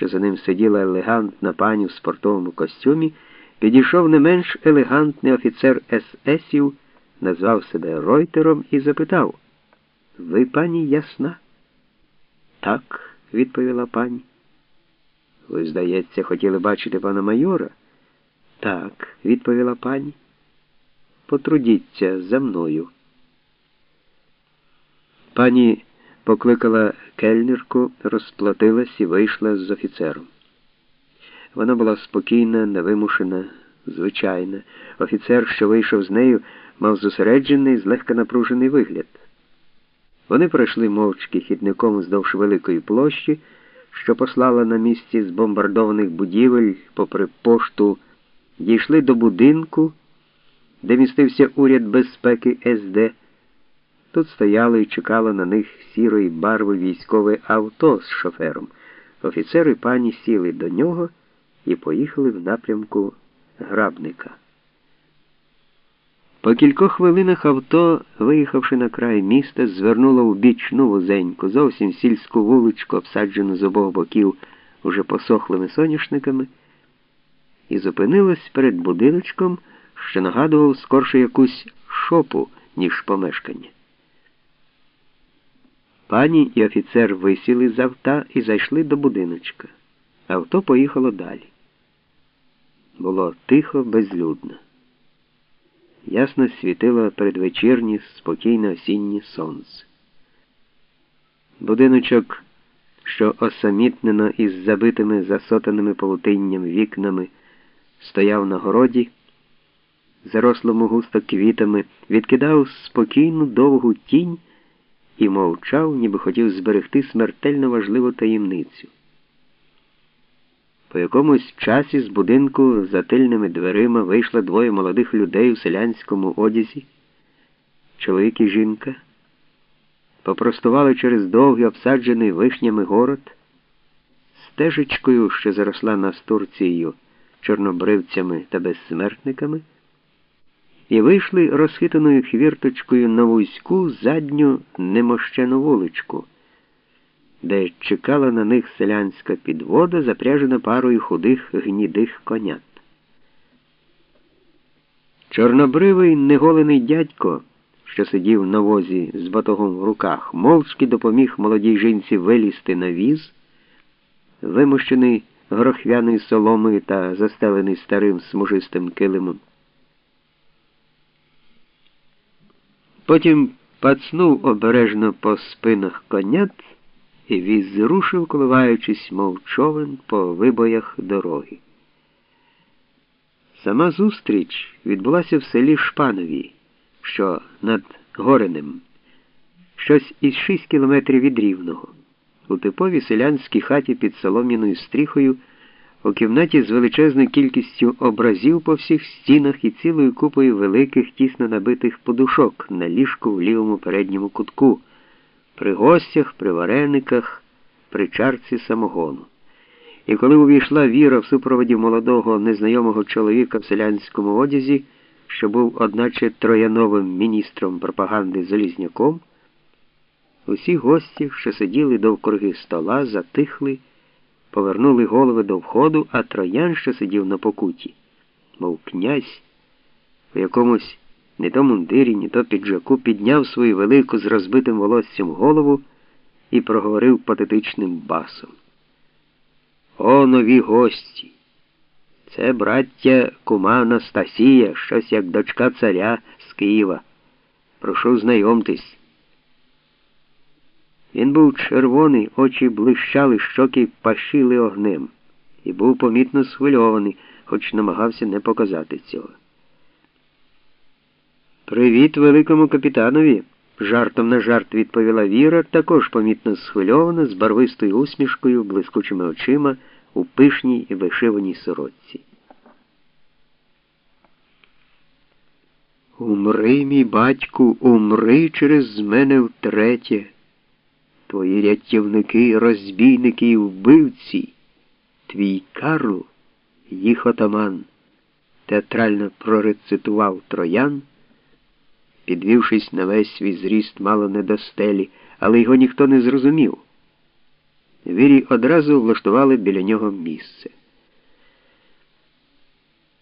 що за ним сиділа елегантна пані в спортовому костюмі, підійшов не менш елегантний офіцер ССів, назвав себе Ройтером і запитав: Ви пані ясна? Так, відповіла пані. Ви, здається, хотіли бачити пана майора? Так, відповіла пані. Потрудіться за мною. Пані покликала кельнерку, розплатилась і вийшла з офіцером. Вона була спокійна, невимушена, звичайна. Офіцер, що вийшов з нею, мав зосереджений, злегка напружений вигляд. Вони пройшли мовчки хідником вздовж великої площі, що послала на місці збомбардованих будівель, попри пошту, дійшли до будинку, де містився уряд безпеки СД. Тут стояло і чекало на них сірої барви військове авто з шофером. Офіцери пані сіли до нього і поїхали в напрямку грабника. По кількох хвилинах авто, виїхавши на край міста, звернуло в бічну вузеньку, зовсім сільську вуличку, обсаджену з обох боків уже посохлими соняшниками, і зупинилось перед будиночком, що нагадував скорше якусь шопу, ніж помешкання. Пані і офіцер висіли з авто і зайшли до будиночка. Авто поїхало далі. Було тихо, безлюдно. Ясно світило передвечірнє, спокійне осіннє сонце. Будиночок, що осамітнено із забитими засотаними павутинням вікнами, стояв на городі, зарослому густо квітами, відкидав спокійну довгу тінь і мовчав, ніби хотів зберегти смертельно важливу таємницю. По якомусь часі з будинку за тильними дверима вийшло двоє молодих людей у селянському одязі, чоловік і жінка, попростували через довгий обсаджений вишнями город, стежечкою, що заросла настурцією, чорнобривцями та безсмертниками і вийшли розхитаною хвірточкою на вузьку задню немощену вуличку, де чекала на них селянська підвода, запряжена парою худих гнідих конят. Чорнобривий неголений дядько, що сидів на возі з батогом в руках, мовчки допоміг молодій жінці вилізти на віз, вимощений грохвяною соломою та застелений старим смужистим килимом. Потім пацнув обережно по спинах конят і віз зрушив, коливаючись, мов човен по вибоях дороги. Сама зустріч відбулася в селі Шпанові, що над Горенем, щось із шість кілометрів від Рівного, у типовій селянській хаті під солом'яною стріхою. У кімнаті з величезною кількістю образів по всіх стінах і цілою купою великих, тісно набитих подушок на ліжку в лівому передньому кутку, при гостях, при варениках, при чарці самогону. І коли увійшла Віра в супроводі молодого незнайомого чоловіка в селянському одязі, що був, одначе, трояновим міністром пропаганди Залізняком, усі гості, що сиділи довкруги стола, затихли повернули голови до входу, а троян, що сидів на покуті, мов князь, у якомусь не то мундирі, ні то піджаку, підняв свою велику з розбитим волоссям голову і проговорив патетичним басом. О, нові гості! Це браття кума Анастасія, щось як дочка царя з Києва. Прошу знайомтесь. Він був червоний, очі блищали, щоки пашили огнем, і був помітно схвильований, хоч намагався не показати цього. Привіт великому капітанові, жартом на жарт відповіла Віра, також помітно схвильована, з барвистою усмішкою, блискучими очима у пишній і вишиваній сорочці. Умри, мій батьку, умри через мене втретє. Твої рятівники, розбійники і вбивці, твій Карл, їх отаман, театрально прорецитував троян, підвівшись на весь свій зріст мало не до стелі, але його ніхто не зрозумів. Вірі одразу влаштували біля нього місце.